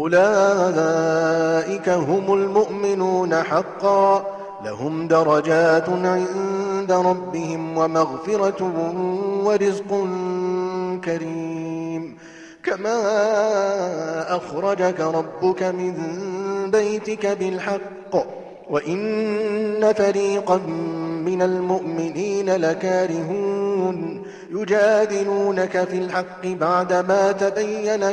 أولئك هم المؤمنون حقا. لهم درجات عند ربهم ومغفرة ورزق كريم. كما أخرجك ربك من بيتك بالحق. وإن فريقا من المؤمنين لكارهون. يجادلونك في الحق بعدما تبين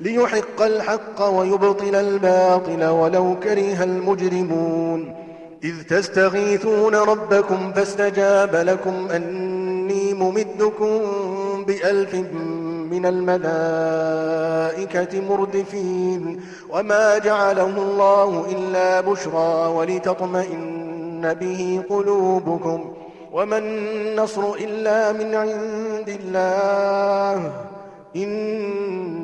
ليحق الحق ويبطل الباطل ولو كره المجرمون. إذ تستغيثون ربكم فاستجاب لكم أني ممدكم بألف من الملائكة مردفين. وما جعله الله إلا بشرى ولتطمئن به قلوبكم. وما النصر إلا من عند الله. إن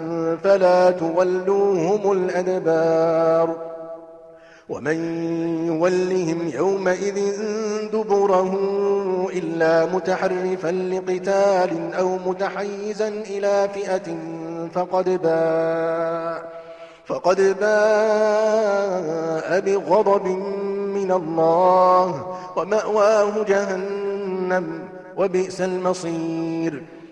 فلا تولوهم الأدبار ومن يولهم يومئذ دبره إلا متحرفا لقتال أو متحيزا إلى فئة فقد باء فقد باء بغضب من الله ومأواه جهنم وبئس المصير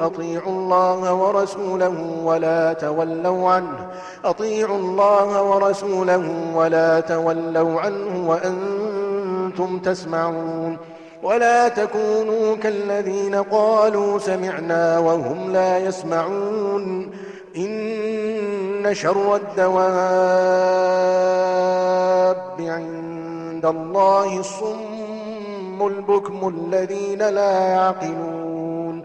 أطيعوا الله ورسوله ولا تولوا عنه. أطيعوا الله ورسوله ولا تولوا عنه وأنتم تسمعون. ولا تكونوا كالذين قالوا سمعنا وهم لا يسمعون. إن شر الدواب عند الله الصم البكم الذين لا يعقلون.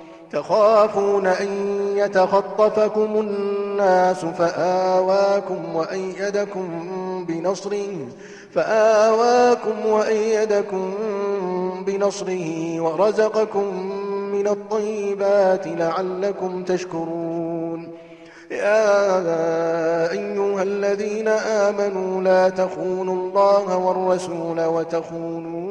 تخافون أن يتخطفكم الناس فآواكم وأيدكم بنصره فآواكم وأيدكم بنصره ورزقكم من الطيبات لعلكم تشكرون. يا أيها الذين آمنوا لا تخونوا الله والرسول وتخونوا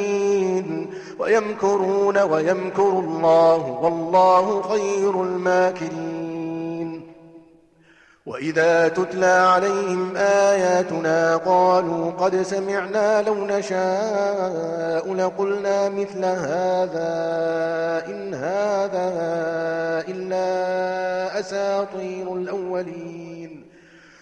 ويمكرون ويمكر الله والله خير الماكرين. وإذا تتلى عليهم آياتنا قالوا قد سمعنا لو نشاء لقلنا مثل هذا إن هذا إلا أساطير الأولين.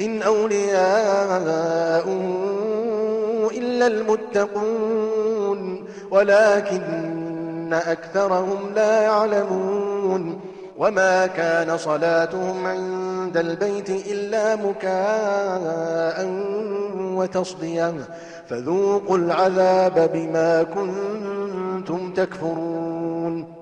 إن أولياء إلا المتقون ولكن أكثرهم لا يعلمون وما كان صلاتهم عند البيت إلا مكاء وتصديا فذوقوا العذاب بما كنتم تكفرون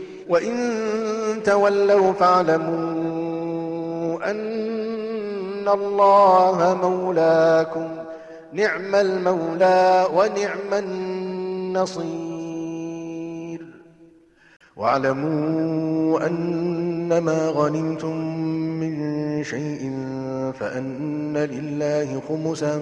وإن تولوا فاعلموا أن الله مولاكم. نعم المولى ونعم النصير. واعلموا أنما غنمتم من شيء فأن لله خمسه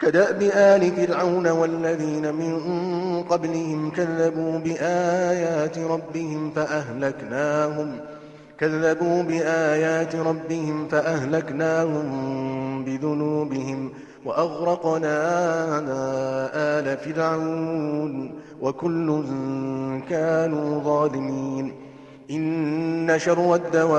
كدأب آل فرعون والذين من قبلهم كذبوا بآيات ربهم فأهلكناهم كذبوا بآيات ربهم فأهلكناهم بذنوبهم وأغرقنا آل فرعون وكل كانوا ظالمين إن شر الدواب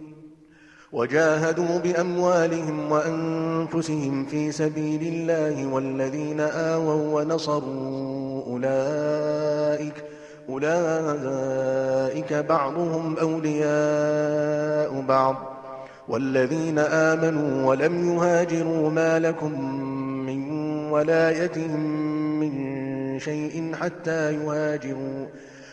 وجاهدوا بأموالهم وأنفسهم في سبيل الله والذين آووا ونصروا أولئك أولئك بعضهم أولياء بعض. والذين آمنوا ولم يهاجروا ما لكم من ولايتهم من شيء حتى يهاجروا.